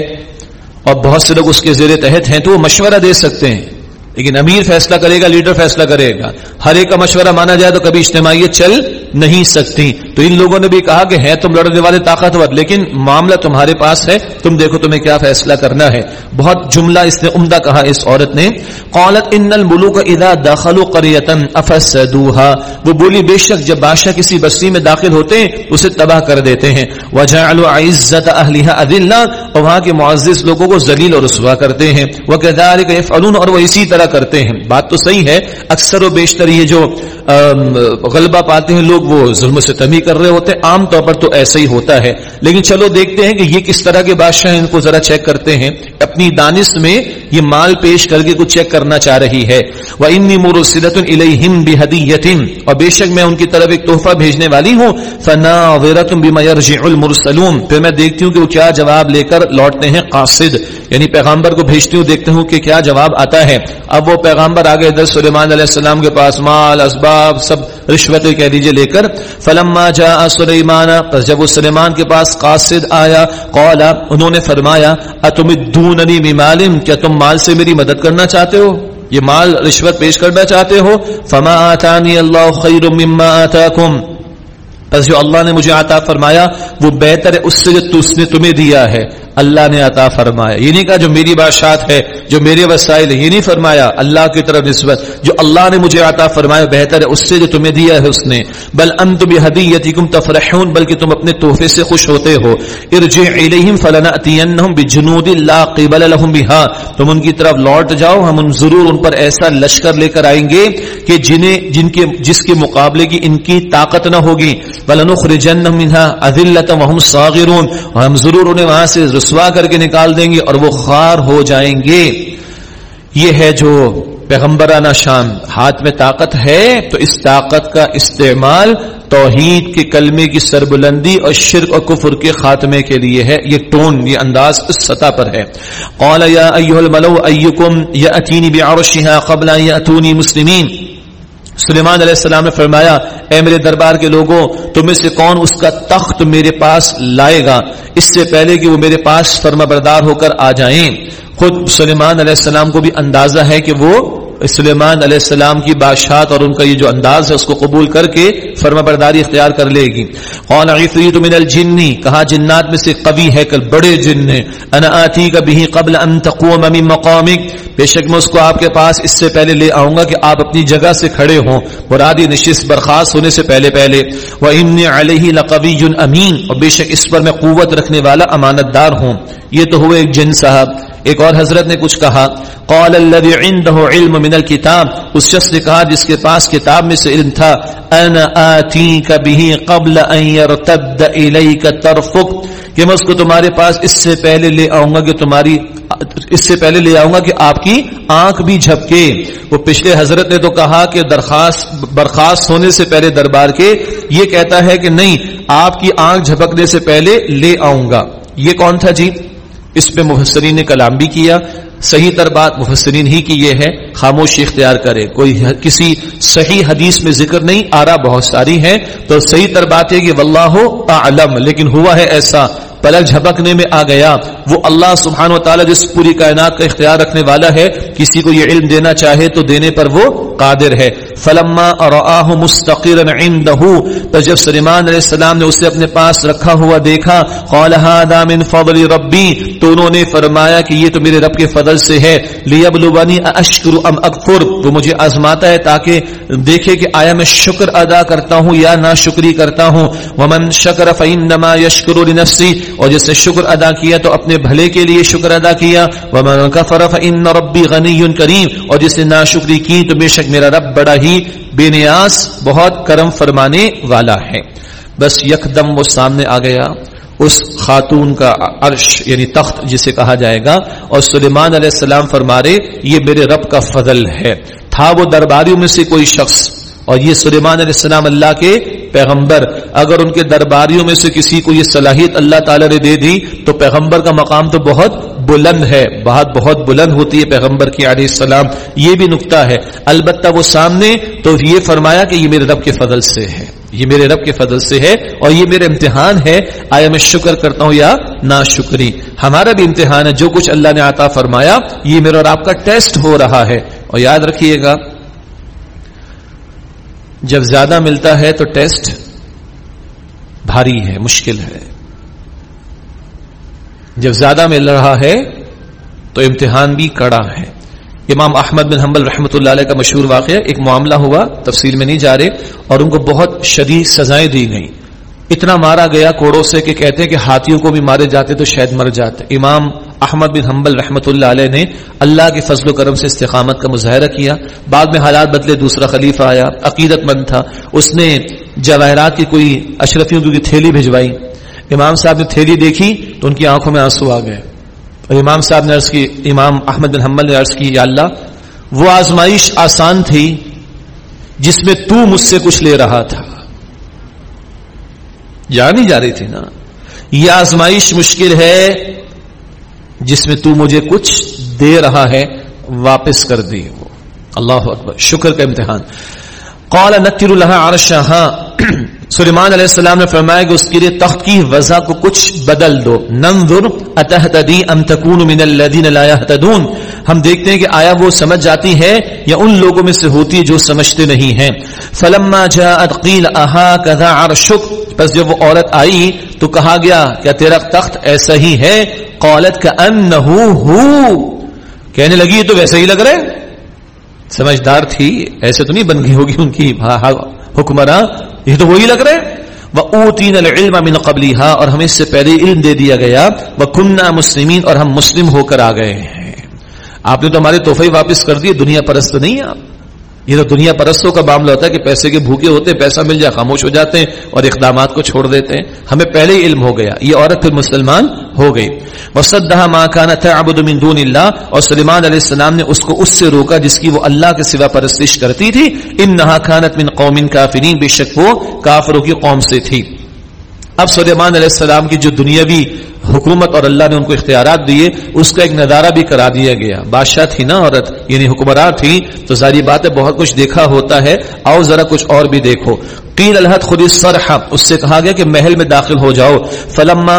اور بہت سے لوگ اس کے زیر تحت ہیں تو وہ مشورہ دے سکتے ہیں۔ لیکن امیر فیصلہ کرے گا، لیڈر فیصلہ کرے گا۔ ہر ایک کا مشورہ مانا جائے تو کبھی اجتماعیت چل نہیں سکتی۔ تو ان لوگوں نے بھی کہا کہ ہے تم لڑنے والے طاقتور، لیکن معاملہ تمہارے پاس ہے۔ تم دیکھو تمہیں کیا فیصلہ کرنا ہے۔ بہت جملہ اس نے عمدہ کہا اس عورت نے۔ قالت ان الملوک اذا دخلوا قريه افسدوها۔ وہ بولی، بے شک جب بادشاہ کسی بستی میں داخل ہوتے ہیں، اسے تباہ کر دیتے ہیں۔ وجعلوا عزت اهلها اذلہ۔ اور وہاں کے معزز لوگوں کو ذلیل اور رسوا کرتے ہیں۔ وكذلك يفعلون اور وہ اسی طرح کرتے ہیں۔ بات تو صحیح ہے، اکثر و بیشتر یہ جو غلبہ پاتے ہیں لوگ، وہ ظلم سے تمی کر رہے ہوتے ہیں۔ عام طور پر تو ایسا ہی ہوتا ہے۔ لیکن چلو دیکھتے ہیں کہ یہ کس طرح کے بادشاہ ہیں، ان کو ذرا چیک کرتے ہیں۔ اپنی دانش میں یہ مال پیش کر کے کچھ چیک کرنا چاہ رہی ہے۔ وہ انی مرسلت الہم بحدیت اور بے شک میں ان کی طرف ایک تحفہ بھیجنے والی ہوں۔ فنا ویرت بما يرجع المرسلون۔ پھر میں دیکھتی ہوں کہ وہ کیا جواب لے کر لوٹتے ہیں، قاصد یعنی پیغمبر کو بھیجتی ہوں، دیکھتے ہوں کہ کیا جواب آتا ہے۔ اب وہ پیغمبر آگے ادھر سلیمان علیہ السلام کے پاس مال، اسباب، سب رشوت کہہ دیجیے لے کر، فلما جاء سلیمان، پس جب وہ سلیمان کے پاس قاصد آیا، قال، انہوں نے فرمایا، اتمدوننی بمال کیا تم مال سے میری مدد کرنا چاہتے ہو؟ یہ مال رشوت پیش کرنا چاہتے ہو؟ فما آتانی اللہ خیر مما آتاکم۔ پس جو اللہ نے مجھے عطا فرمایا، وہ بہتر ہے اس سے جو اس نے تمہیں دیا ہے۔ اللہ نے عطا فرمایا۔ یہ نہیں کہا جو میری بادشاہت ہے، جو میرے وسائل ہے یہ نہیں فرمایا اللہ کی طرف نسبت۔ جو اللہ نے مجھے عطا فرمایا، بہتر ہے اس سے جو تمہیں دیا ہے اس نے۔ بل انتم بهدیتکم تفرحون، بلکہ تم اپنے تحفے سے خوش ہوتے ہو۔ ارجع الیہم فلناتینہم بجنود لا قبل لهم بها تم ان کی طرف لوٹ جاؤ، ہم ان ضرور ان پر ایسا لشکر لے کر آئیں گے کہ جنہیں جن کے جس کے مقابلے کی ان کی طاقت نہ ہوگی۔ ولنخرجنہم منها اذلۃ وهم صاغرون اور ہم ضرور انہیں وہاں سے رسوا کر کے نکال دیں گے اور وہ خار ہو جائیں گے۔ یہ ہے جو پیغمبرانہ شان، ہاتھ میں طاقت ہے تو اس طاقت کا استعمال توحید کے کلمے کی سربلندی اور شرک اور کفر کے خاتمے کے لیے ہے۔ یہ ٹون، یہ انداز اس سطح پر ہے۔ قال یا ایها الملو ایکم یاتینی بعرشها قبل ان یاتونی مسلمین۔ سلیمان علیہ السلام نے فرمایا، اے میرے دربار کے لوگوں، تم میں سے کون اس کا تخت میرے پاس لائے گا؟ اس سے پہلے کہ وہ میرے پاس فرما بردار ہو کر آ جائیں۔ خود سلیمان علیہ السلام کو بھی اندازہ ہے کہ وہ سلیمان علیہ السلام کی بادشاہت اور ان کا یہ جو انداز ہے اس کو قبول کر کے فرما برداری اختیار کر لے گی۔ قال عفریت من الجن، کہا جنات میں سے قوی ہے، کل بڑے جن نے انا آتی کا بھی قبل ان تقوم من مقامک۔ بے شک میں اس کو آپ کے پاس اس سے پہلے لے آؤں گا کہ آپ اپنی جگہ سے کھڑے ہوں۔ مرادی نشست برخاست ہونے سے پہلے پہلے۔ وہ امن علیہ لقوی امین۔ اور بے شک اس پر میں قوت رکھنے والا امانت دار ہوں۔ یہ تو ہوئے ایک جن صاحب۔ ایک اور حضرت نے کچھ کہا، قال الذي عنده علم من الكتاب، اس شخص نے کہا جس کے پاس کتاب میں سے علم تھا، انا آتیک به قبل ان يرتد اليك طرفك کہ میں اس کو تمہارے پاس اس سے پہلے لے آؤں گا کہ تمہاری، اس سے پہلے لے آؤں گا کہ آپ کی آنکھ بھی جھپکے۔ وہ پچھلے حضرت نے تو کہا کہ درخواست برخاست ہونے سے پہلے دربار کے یہ کہتا ہے کہ نہیں، آپ کی آنکھ جھپکنے سے پہلے لے آؤں گا۔ یہ کون تھا جی؟ اس پہ مفسرین نے کلام بھی کیا۔ صحیح تر بات مفسرین ہی کی یہ ہے خاموشی اختیار کرے۔ کوئی کسی صحیح حدیث میں ذکر نہیں آ رہا بہت ساری ہے تو صحیح تر بات ہے کہ واللہ اعلم، لیکن ہوا ہے ایسا۔ پلک جھپکنے میں آ گیا۔ وہ اللہ سبحانہ و تعالی جس پوری کائنات کا اختیار رکھنے والا ہے، کسی کو یہ علم دینا چاہے تو دینے پر وہ قادر ہے۔ فلما مستقر تو جب سلیمان علیہ السلام نے اسے اپنے پاس رکھا ہوا دیکھا، قال هذا من فضل ربی، تو انہوں نے فرمایا کہ یہ تو میرے رب کے فضل سے ہے، لیبلونی اشکر ام اکفر، وہ مجھے آزماتا ہے تاکہ دیکھے کہ آیا میں شکر ادا کرتا ہوں یا نہ شکری کرتا ہوں۔ ومن شکر فینما یشکر لنفسی، اور جس نے شکر ادا کیا تو اپنے بھلے کے لیے شکر ادا کیا۔ ومن کفر فان ربی غنی کریم، اور جس نے ناشکری کی تو بے شک میرا رب بڑا ہی بے نیاز، بہت کرم فرمانے والا ہے۔ بس یکدم وہ سامنے آ گیا۔ اس خاتون کا عرش یعنی تخت جسے کہا جائے گا۔ اور سلیمان علیہ السلام فرمارے یہ میرے رب کا فضل ہے۔ تھا وہ درباریوں میں سے کوئی شخص۔ اور یہ سلیمان علیہ السلام اللہ کے پیغمبر، اگر ان کے درباریوں میں سے کسی کو یہ صلاحیت اللہ تعالی نے دے دی، تو پیغمبر کا مقام تو بہت بلند ہے بات بہت بلند ہوتی ہے پیغمبر کی علیہ السلام۔ یہ بھی نقطہ ہے۔ البتہ وہ سامنے تو یہ فرمایا کہ یہ میرے رب کے فضل سے ہے۔ یہ میرے رب کے فضل سے ہے اور یہ میرا امتحان ہے۔ آیا میں شکر کرتا ہوں یا نا شکری ہمارا بھی امتحان ہے۔ جو کچھ اللہ نے عطا فرمایا، یہ میرا اور آپ کا ٹیسٹ ہو رہا ہے۔ اور یاد رکھیے گا جب زیادہ ملتا ہے تو ٹیسٹ بھاری ہے، مشکل ہے۔ جب زیادہ مل رہا ہے تو امتحان بھی کڑا ہے۔ امام احمد بن حنبل رحمۃ اللہ علیہ کا مشہور واقعہ، ایک معاملہ ہوا تفصیل میں نہیں جا رہے اور ان کو بہت شدید سزائیں دی گئیں۔ اتنا مارا گیا کوڑوں سے کہ کہتے ہیں کہ ہاتھیوں کو بھی مارے جاتے تو شاید مر جاتے۔ امام احمد بن حنبل رحمۃ اللہ علیہ نے اللہ کے فضل و کرم سے استقامت کا مظاہرہ کیا۔ بعد میں حالات بدلے، دوسرا خلیفہ آیا، عقیدت مند تھا۔ اس نے جواہرات کی کوئی اشرفیوں کی تھیلی بھجوائی۔ امام صاحب نے تھیلی دیکھی تو ان کی آنکھوں میں آنسو آ گئے۔ اور امام صاحب نے عرض کی، امام احمد بن حمل نے عرض کی، یا اللہ، وہ آزمائش آسان تھی جس میں تو مجھ سے کچھ لے رہا تھا۔ جانی جا رہی تھی نا؟ یہ آزمائش مشکل ہے جس میں تو مجھے کچھ دے رہا ہے، واپس کر دی وہ۔ اللہ اکبر۔ شکر کا امتحان۔ قال نکر اللہ عرشہ۔ ہاں، [CLEARS THROAT] سلیمان علیہ السلام نے فرمایا کہ اس کے لیے تخت کی وضع کو کچھ بدل دو۔ ننظر، اتہتدی ام تکون من الذین لا يهتدون ہم دیکھتے ہیں کہ آیا وہ سمجھ جاتی ہے یا ان لوگوں میں سے ہوتی ہے جو سمجھتے نہیں ہیں۔ فلما جاءت قیل اها كذا عرشک پس جب وہ عورت آئی تو کہا گیا، کیا تیرا تخت ایسا ہی ہے؟ قالت کانه هو۔ کہنے لگی تو ویسا ہی لگ رہا ہے۔ سمجھدار تھی، ایسے تو نہیں بن گئی ہوگی ان کی حکمراں۔ یہ تو وہی لگ رہے وہ اوتین العلم من قبلی اور ہمیں اس سے پہلے علم دے دیا گیا۔ وہ کنہ مسلمین اور ہم مسلم ہو کر آ گئے ہیں۔ آپ نے تو ہمارے تحفے واپس کر دیے، دنیا پرست نہیں آپ۔ یہ تو دنیا پرستوں کا معاملہ ہوتا ہے کہ پیسے کے بھوکے ہوتے ہیں، پیسہ مل جائے، خاموش ہو جاتے ہیں اور اقدامات کو چھوڑ دیتے ہیں۔ ہمیں پہلے ہی علم ہو گیا، یہ عورت پھر مسلمان ہو گئی۔ وسدہ ماں کا من دون اللہ اور سلیمان علیہ السلام نے اس کو اس سے روکا جس کی وہ اللہ کے سوا پرستش کرتی تھی۔ ان نہا خانت من قوم کافرین بے شک وہ کافروں کی قوم سے تھی۔ اب سلیمان علیہ السلام کی جو دنیاوی حکومت اور اللہ نے ان کو اختیارات دیے، اس کا ایک نظارہ بھی کرا دیا گیا۔ بادشاہ تھی نا عورت یعنی حکمران تھی تو ساری باتیں بہت کچھ دیکھا ہوتا ہے۔ آؤ ذرا کچھ اور بھی دیکھو۔ قیل الحد خود سرح اس سے کہا گیا کہ محل میں داخل ہو جاؤ۔ فلما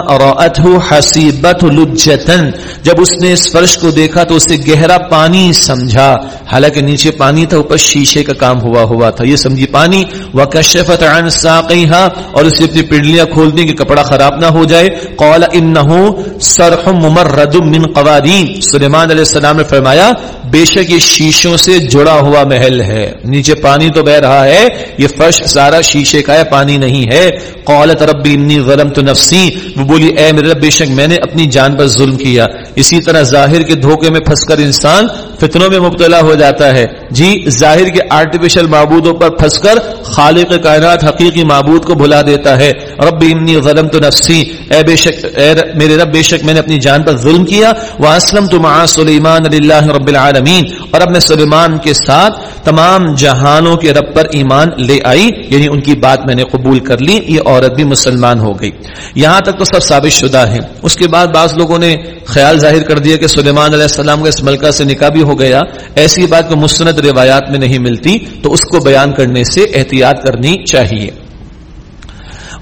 حسیبت لجتن، جب اس نے اس فرش کو دیکھا تو اسے گہرا پانی سمجھا۔ حالانکہ نیچے پانی تھا، اوپر شیشے کا کام ہوا ہوا تھا۔ یہ سمجھی پانی۔ وکشفت عن ساقیہا، اور اسے اپنی پڑلیاں کھول دی کہ کپڑا خراب نہ ہو جائے۔ قال انه سرح ممرد من قوارین۔ سلیمان علیہ السلام نے فرمایا، بے شک یہ شیشوں سے جڑا ہوا محل ہے۔ نیچے پانی تو بہ رہا ہے، یہ فرش سارا شیشے کا ہے، پانی نہیں ہے۔ قولت ربی انی ظلمت نفسی۔ وہ بولی، اے میرے رب، بے شک میں نے اپنی جان پر ظلم کیا۔ اسی طرح ظاہر کے دھوکے میں پھنس کر انسان فتنوں میں مبتلا ہو جاتا ہے۔ جی ظاہر کے آرٹیفیشل معبودوں پر پھنس کر خالق کائنات حقیقی معبود کو بھلا دیتا ہے۔ ربی انی ظلمت نفسی۔ اے بے شک، اے میرے رب بے شک میں نے اپنی جان پر ظلم کیا۔ واسلمت مع سلیمان رب العالمین اور اب میں سلیمان کے ساتھ تمام جہانوں کے رب پر ایمان لے آئی یعنی ان کی بات میں نے قبول کر لی، یہ عورت بھی مسلمان ہو گئی۔ یہاں تک تو سب ثابت شدہ ہیں۔ اس کے بعد بعض لوگوں نے خیال ظاہر کر دیا کہ سلیمان علیہ السلام کا اس ملکہ سے نکاح بھی ہو گیا۔ ایسی بات کو مستند روایات میں نہیں ملتی، تو اس کو بیان کرنے سے احتیاط کرنی چاہیے۔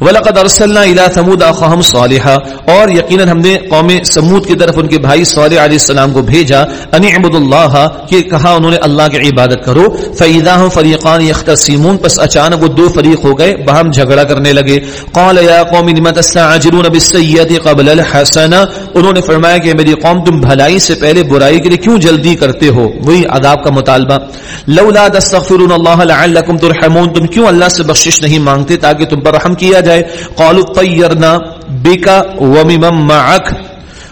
ولقد ارسلنا الى ثمود اخاهم صالحا۔ اور یقینا ہم نے قوم سمود کی طرف ان کے بھائی صالح علیہ السلام کو بھیجا۔ ان اعبدوا الله، کہ کہا انہوں نے اللہ کی عبادت کرو۔ فاذا هم فريقان يختصمون پس اچانک وہ دو فریق ہو گئے باہم جھگڑا کرنے لگے۔ قال يا قوم لم تستعجلون بالسيئه قبل الحسنه انہوں نے فرمایا کہ میری قوم تم بھلائی سے پہلے برائی کے لیے کیوں جلدی کرتے ہو؟ وہی عذاب کا مطالبہ۔ لولا تستغفرون الله لعلكم ترحمون، تم کیوں اللہ سے بخشش نہیں مانگتے تاکہ تم پر رحم کیا جائے قالوا طيرنا بك وممن معك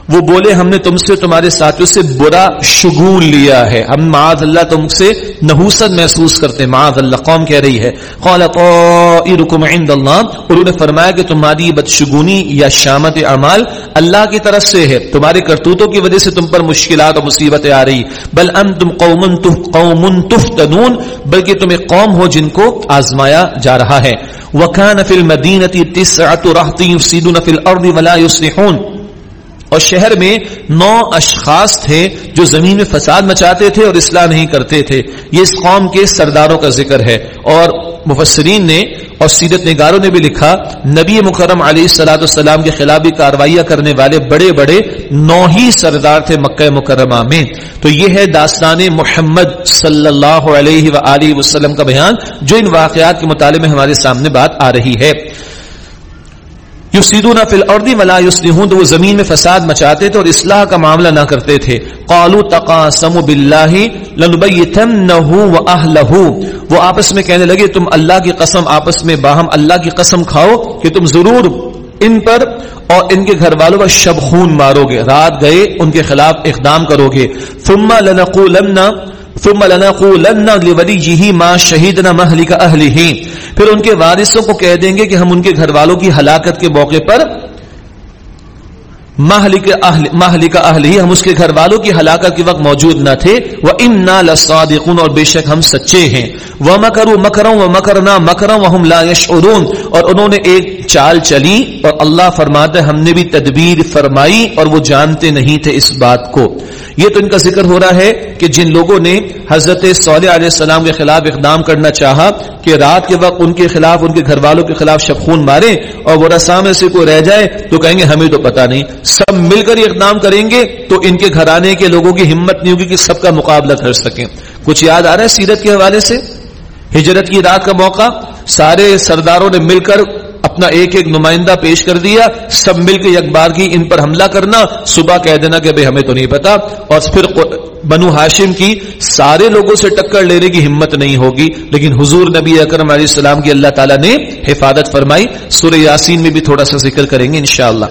وہ بولے، ہم نے تم سے تمہارے ساتھیوں سے برا شگون لیا ہے۔ ہم معاذ اللہ تم سے نحوست محسوس کرتے معاذ اللہ، قوم کہہ رہی ہے، قال طائركم عند اللہ۔ انہوں نے فرمایا کہ تمہاری بدشگونی یا شامت اعمال اللہ کی طرف سے ہے۔ تمہارے کرتوتوں کی وجہ سے تم پر مشکلات اور مصیبتیں آ رہی۔ بل انتم قوم قوم تفتنون، بلکہ تم ایک قوم ہو جن کو آزمایا جا رہا ہے۔ وكان في المدينه تسعه رهط يفسدون في الارض ولا يصلحون اور شہر میں نو اشخاص تھے جو زمین میں فساد مچاتے تھے اور اصلاح نہیں کرتے تھے۔ یہ اس قوم کے سرداروں کا ذکر ہے۔ اور مفسرین نے اور سیرت نگاروں نے بھی لکھا، نبی مکرم علیہ السلاۃ السلام کے خلاف بھی کاروائیاں کرنے والے بڑے بڑے نو ہی سردار تھے مکہ مکرمہ میں۔ تو یہ ہے داستان محمد صلی اللہ علیہ و وسلم کا بیان، جو ان واقعات کے مطالعے میں ہمارے سامنے بات آ رہی ہے۔ یفسدون فی الارض ولا یصلحون، تو وہ زمین میں فساد مچاتے تھے اور اصلاح کا معاملہ نہ کرتے تھے۔ قالوا تقاسموا بالله لنبيتنه واهله وہ آپس میں کہنے لگے، تم اللہ کی قسم آپس میں باہم اللہ کی قسم کھاؤ کہ تم ضرور ان پر اور ان کے گھر والوں پر شب خون مارو گے۔ رات گئے، ان کے خلاف اقدام کرو گے۔ ثم لنقولن ثم لنقولن لوليه ما شهدنا مهلك اهله پھر ان کے وارثوں کو کہہ دیں گے کہ ہم ان کے گھر والوں کی ہلاکت کے موقع پر مہلک اہل مہلک اہل ہی، ہم اس کے گھر والوں کی ہلاکت کے وقت موجود نہ تھے۔ وہ ان نہ لصادقون، اور بے شک ہم سچے ہیں۔ وہ مکرو مکروں و مکرنا مکروں وهم لا يشعرون۔ اور انہوں نے ایک چال چلی اور اللہ فرماتا ہے، ہم نے بھی تدبیر فرمائی اور وہ جانتے نہیں تھے اس بات کو۔ یہ تو ان کا ذکر ہو رہا ہے کہ جن لوگوں نے حضرت صالح علیہ السلام کے خلاف اقدام کرنا چاہا کہ رات کے وقت ان کے خلاف، ان کے گھر والوں کے خلاف شخون مارے اور وہ رسا میں سے کوئی رہ جائے تو کہیں گے، ہمیں تو پتا نہیں۔ سب مل کر اقدام کریں گے تو ان کے گھرانے کے لوگوں کی ہمت نہیں ہوگی کہ سب کا مقابلہ کر سکیں۔ کچھ یاد آ رہا ہے سیرت کے حوالے سے؟ ہجرت کی رات کا موقع، سارے سرداروں نے مل کر اپنا ایک ایک نمائندہ پیش کر دیا، سب مل کے یکبار کی ان پر حملہ کرنا، صبح کہہ دینا کہ بھائی ہمیں تو نہیں پتا۔ اور پھر بنو ہاشم کی سارے لوگوں سے ٹکر لینے کی ہمت نہیں ہوگی۔ لیکن حضور نبی اکرم علیہ السلام کی اللہ تعالیٰ نے حفاظت فرمائی۔ سورہ یاسین میں بھی تھوڑا سا ذکر کریں گے انشاءاللہ۔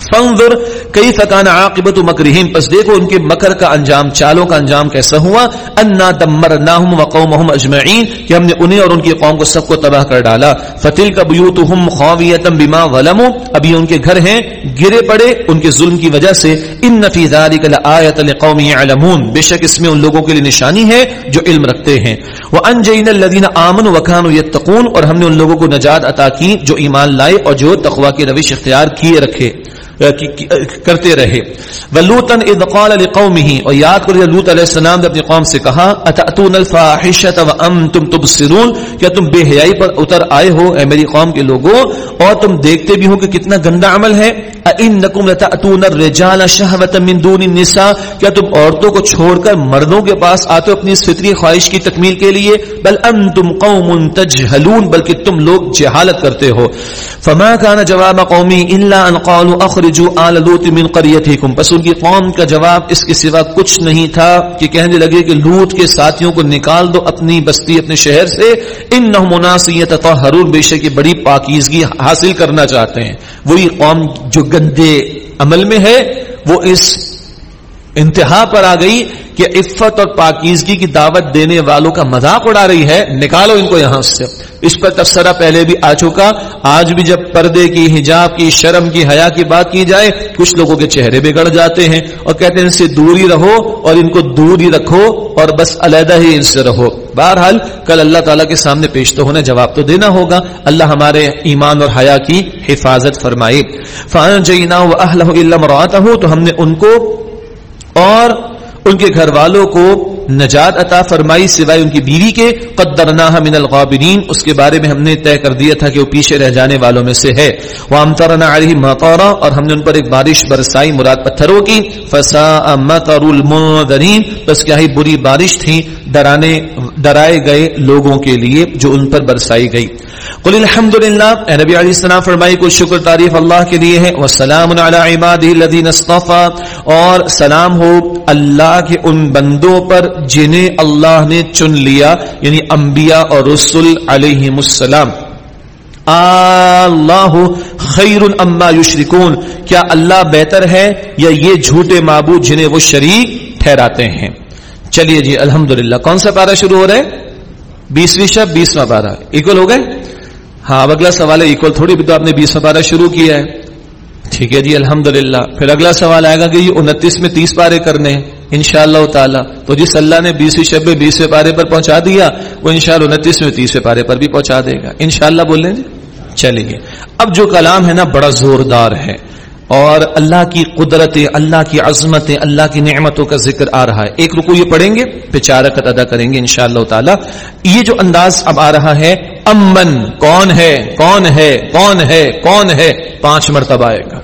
فانظر کئی فکان عاقبت مکرہم، پس دیکھو ان کے مکر کا انجام، چالوں کا انجام کیسا ہوا؟ انا دمرناہم وقومہم اجمعین، کہ ہم نے انہیں اور ان کی قوم کو سب کو تباہ کر ڈالا۔ فتلک بیوتہم خاویتا بما ظلموا، ابھی ان کے گھر ہیں، گرے پڑے۔ ان کے ظلم کی وجہ سے ان فی ذلک لآیۃ لقوم یعلمون۔ بے شک اس میں ان لوگوں کے لیے نشانی ہے جو علم رکھتے ہیں۔ وانجینا الذین آمنوا وکانوا یتقون، اور ہم نے ان لوگوں کو نجات عطا کی جو ایمان لائے اور جو تقوی کی روش اختیار کیے رکھے۔ کرتے رہے۔ ولوتن اذ قال لقومه، اور یاد کرو لوط علیہ السلام نے اپنی قوم سے کہا اتاتون الفاحشه وانتم تبصرون؟ کیا تم بے حیائی پر اتر آئے ہو، اے میری قوم کے لوگوں؟ اور تم دیکھتے بھی ہو کہ کتنا گندا عمل ہے۔ انکم لتاتون الرجال شهوه من دون النساء، کیا تم عورتوں کو چھوڑ کر مردوں کے پاس آتے ہو اپنی اس فطری خواہش کی تکمیل کے لیے؟ بل انتم قوم تجهلون بلکہ تم لوگ جہالت کرتے ہو۔ فما كان جواب قومي الا ان قالوا اخرج آل لوت من قریتکم پس ان کی قوم کا جواب اس کے سوا کچھ نہیں تھا کہ کہنے لگے کہ لوت کے ساتھیوں کو نکال دو اپنی بستی اپنے شہر سے۔ انہم مناس یتطہرون، بے شک بڑی پاکیزگی حاصل کرنا چاہتے ہیں۔ وہی قوم جو گندے عمل میں ہے وہ اس انتہا پر آ گئی کہ عفت اور پاکیزگی کی دعوت دینے والوں کا مذاق اڑا رہی ہے، نکالو ان کو یہاں سے۔ اس پر تبصرہ پہلے بھی آ چکا، آج بھی جب پردے کی، حجاب کی، شرم کی، حیا کی بات کی جائے، کچھ لوگوں کے چہرے بگڑ جاتے ہیں اور کہتے ہیں ان سے دور ہی رہو اور ان کو دور ہی رکھو اور بس علیحدہ ہی ان سے رہو۔ بہرحال، کل اللہ تعالیٰ کے سامنے پیش تو ہونے جواب تو دینا ہوگا۔ اللہ ہمارے ایمان اور حیا کی حفاظت فرمائی فان جینا تو ہم نے ان کو اور ان کے گھر والوں کو نجات عطا فرمائی سوائے ان کی بیوی کے قدرنا من الغابرین۔ اس کے بارے میں ہم نے طے کر دیا تھا کہ وہ پیچھے رہ جانے والوں میں سے ہے۔ وہ علیہ مطورا اور ہم نے ان پر ایک بارش برسائی، مراد پتھروں کی۔ فسا مطر المنذرین بس کیا ہی بری بارش تھی، ڈرانے، ڈرائے گئے لوگوں کے لیے جو ان پر برسائی گئی۔ قل الحمد للہ اے نبی علیہ السلام فرمائی کو شکر تعریف اللہ کے لیے ہے، وسلام علی عباده الذين اصطفى اور سلام ہو اللہ کے ان بندوں پر جنہیں اللہ نے چن لیا یعنی انبیاء اور رسول علیہ السلام۔ اللہ خیر اما یشرکون، کیا اللہ بہتر ہے یا یہ جھوٹے معبود جنہیں وہ شریک ٹھہراتے ہیں؟ چلیے جی الحمدللہ، کون سا پارا شروع ہو رہا ہے؟ بیسویں شب، بیسواں پارا اکول ہو گئے؟ ہاں اب اگلا سوال ہے اکول تھوڑی بھی تو آپ نے بیسواں پارا شروع کیا ہے۔ ٹھیک ہے جی الحمد پھر اگلا سوال آئے گا کہ یہ انتیس میں تیس پارے کرنے ہیں ان شاء اللہ تعالیٰ۔ تو جس اللہ نے بیسویں شب میں بیسویں پارے پر پہنچا دیا، وہ ان شاء اللہ انتیس میں تیسویں پارے پر بھی پہنچا دے گا۔ ان شاء اللہ بول رہے جی؟ چلیے۔ اب جو کلام ہے نا، بڑا زوردار ہے۔ اور اللہ کی قدرت اللہ کی عظمت اللہ کی نعمتوں کا ذکر آ رہا ہے۔ ایک رکو یہ پڑھیں گے، پھر چار رکعت ادا کریں گے انشاءاللہ تعالی۔ یہ جو انداز اب آ رہا ہے امن کون ہے کون ہے کون ہے کون ہے پانچ مرتبہ آئے گا۔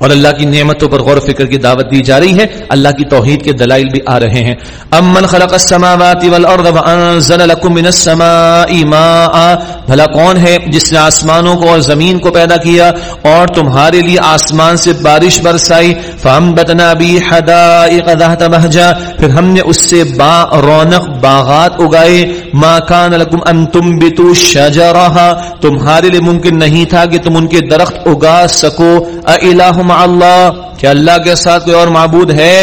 اور اللہ کی نعمتوں پر غور و فکر کی دعوت دی جا رہی ہے۔ اللہ کی توحید کے دلائل بھی آ رہے ہیں۔ امن خلق السماوات والارض وانزل لكم من السماء ماء۔ بھلا کون ہے جس نے آسمانوں کو اور زمین کو پیدا کیا اور تمہارے لیے آسمان سے بارش برسائی؟ فانبتنا بی حدائق ذات بهجا پھر ہم نے اس سے با رونق، باغات اگائے۔ ما کان لكم ان تنبتوا شجرها۔ تمہارے لیے ممکن نہیں تھا کہ تم ان کے درخت اگا سکو۔ الہ مع اللہ کیا اللہ کے ساتھ کوئی اور معبود ہے؟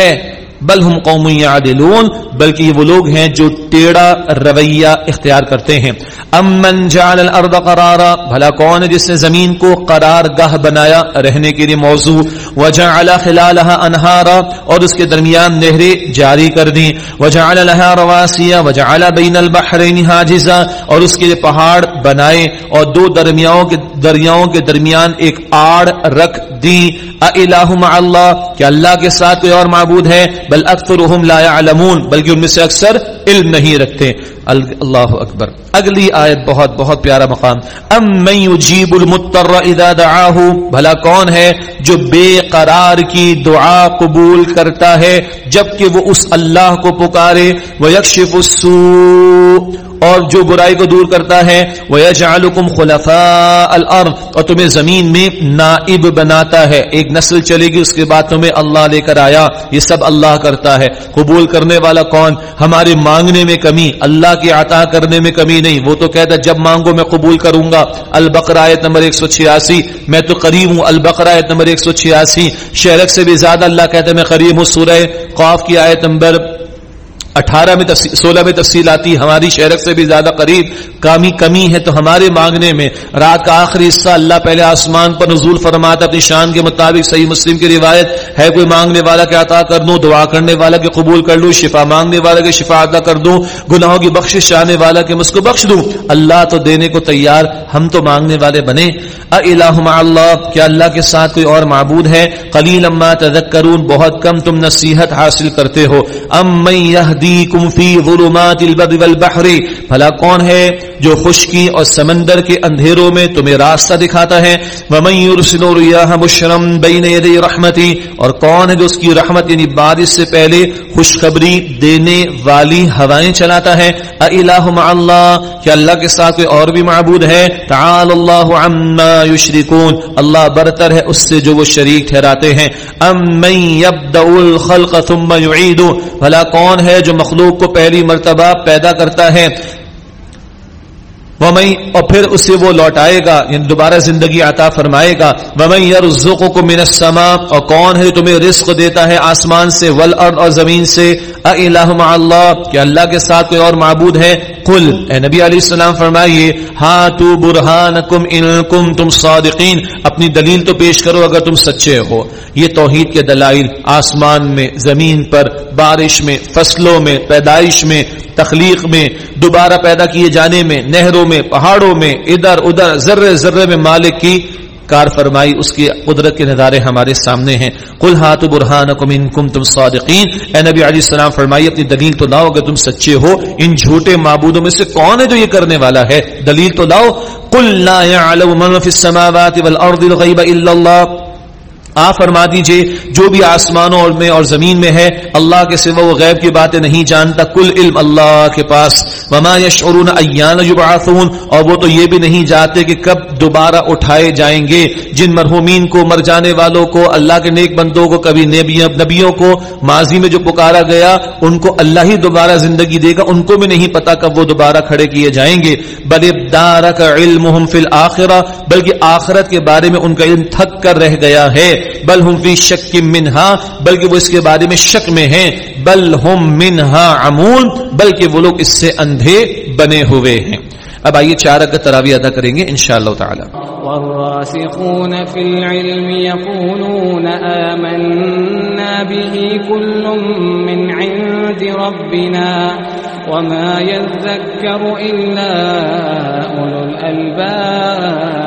بل ہم قوم یعدلون، بلکہ یہ وہ لوگ ہیں جو ٹیڑا رویہ اختیار کرتے ہیں۔ امن جعل الارض قرارا، بھلا کون ہے جس نے زمین کو قرار گاہ بنایا رہنے کے لیے موضوع۔ وجعل خلالها انہارا، اور اس کے درمیان نہریں جاری کر دی وجعل لها رواسي وجعل بين البحرين حاجزا، اور اس کے لیے پہاڑ بنائے اور دو درمیاؤں کے دریاؤں کے درمیان ایک آڑ رکھ دی الہ مع اللہ، کہ اللہ کے ساتھ کوئی اور معبود ہے۔ بل اکثرهم لا يعلمون بلکہ ان میں سے اکثر علم نہیں رکھتے اللہ اکبر اگلی آیت بہت بہت پیارا مقام. ام من یجیب المضطر اذا دعاه بھلا کون ہے جو بے قرار کی دعا قبول کرتا ہے جبکہ وہ اس اللہ کو پکارے. ویکشف السوء. اور جو برائی کو دور کرتا ہے. وَيَجْعَلُكُمْ خُلَفَاءَ الْأَرْضِ اور تمہیں زمین میں نائب بناتا ہے. ایک نسل چلے گی، اس کے بعد تمہیں اللہ لے کر آیا. یہ سب اللہ کرتا ہے. قبول کرنے والا کون؟ ہمارے مانگنے میں کمی. اللہ کی عطا کرنے میں کمی نہیں۔ وہ تو کہتا جب مانگو میں قبول کروں گا۔ البقر آیت نمبر ایک سو چھیاسی۔ میں تو قریب ہوں۔ البقرا آیت نمبر ایک سو چھیاسی۔ شہرک سے بھی زیادہ اللہ کہتا ہے میں قریب ہوں۔ سورہ قاف کی آیت نمبر اٹھارہ میں سولہ میں تفصیل آتی، ہماری شہرت سے بھی زیادہ قریب، کامی کمی ہے تو ہمارے مانگنے میں۔ رات کا آخری حصہ اللہ پہلے آسمان پر نزول فرماتا، اپنی شان کے مطابق صحیح مسلم کی روایت، ہے کوئی مانگنے والا کے عطا کر دوں؟ دعا کرنے والا کے قبول کر لوں؟ شفا مانگنے والا کے شفا عطا کر دوں؟ گناہوں کی بخش چاہنے والا کے مجھ کو بخش دوں؟ اللہ تو دینے کو تیار، ہم تو مانگنے والے بنے۔ الہ اللہ، کیا اللہ کے ساتھ کوئی اور معبود ہے؟ قلیل اما تذکرون، بہت کم تم نصیحت حاصل کرتے ہو۔ ام من یہدیکم فی ظلمات البر والبحر، بھلا کون ہے جو خشکی اور سمندر کے اندھیروں میں تمہیں راستہ دکھاتا ہے؟ ومن یرسل الرياح بشرا بین یدی رحمتی اور کون ہے جو اس کی رحمت یعنی بارش سے پہلے خوشخبری دینے والی ہوائیں چلاتا ہے؟ الہ مع اللہ کیا اللہ کے ساتھ کوئی اور بھی معبود ہے؟ تعال اللہ عما یشرکون، اللہ برتر ہے اس سے جو وہ شریک ٹھہراتے ہیں۔ ام من یبدأ الخلق ثم یعید بھلا کون ہے جو مخلوق کو پہلی مرتبہ پیدا کرتا ہے۔ ومئی اور پھر اسے وہ لوٹائے گا یعنی دوبارہ زندگی عطا فرمائے گا ومئی رزقوں کو من السماء، اور کون ہے تمہیں رزق دیتا ہے آسمان سے، والارض اور زمین سے؟ مع اللہ کہ اللہ کے ساتھ کوئی اور معبود ہے؟ قل، اے نبی علیہ السلام فرمائیے، ہاتو برہانکم ان کم تم صادقین، اپنی دلیل تو پیش کرو اگر تم سچے ہو۔ یہ توحید کے دلائل، آسمان میں، زمین پر، بارش میں، فصلوں میں، پیدائش میں، تخلیق میں، دوبارہ پیدا کیے جانے میں، نہروں میں، پہاڑوں میں، ادھر ادھر، ذرے ذرے میں مالک کی کار فرمائی، اس کی قدرت کے نظارے ہمارے سامنے ہیں۔ کل ہاتھ برہان کم تم صادقین۔ اے نبی علیہ السلام فرمائی اپنی دلیل تو لاؤ کہ تم سچے ہو۔ ان جھوٹے معبودوں میں سے کون ہے جو یہ کرنے والا ہے؟ دلیل تو لاؤ۔ کل لا يعلم من في السماوات والارض الغيب الا الله۔ آ فرما دیجیے، جو بھی آسمانوں اور میں اور زمین میں ہے، اللہ کے سوا وہ غیب کی باتیں نہیں جانتا۔ کل علم اللہ کے پاس۔ وما یشعرون ایان یبعثون اور وہ تو یہ بھی نہیں جاتے کہ کب دوبارہ اٹھائے جائیں گے۔ جن مرحومین کو، مر جانے والوں کو، اللہ کے نیک بندوں کو، کبھی نبیوں کو ماضی میں جو پکارا گیا، ان کو اللہ ہی دوبارہ زندگی دے گا۔ ان کو بھی نہیں پتا کب وہ دوبارہ کھڑے کیے جائیں گے۔ بل ابدارک علمهم فی الاخرہ بلکہ آخرت کے بارے میں ان کا علم تھک کر رہ گیا ہے۔ بل ہم فی شک منہا، بلکہ وہ اس کے بارے میں شک میں ہیں۔ بل ہم منہا عمون، بلکہ وہ لوگ اس سے اندھے بنے ہوئے ہیں۔ اب آئیے چار اگر تراوی ادا کریں گے انشاءاللہ تعالی۔ والراسخون في العلم يقولون آمنا به كل من عند ربنا وما يذكر إلا أولو الألباب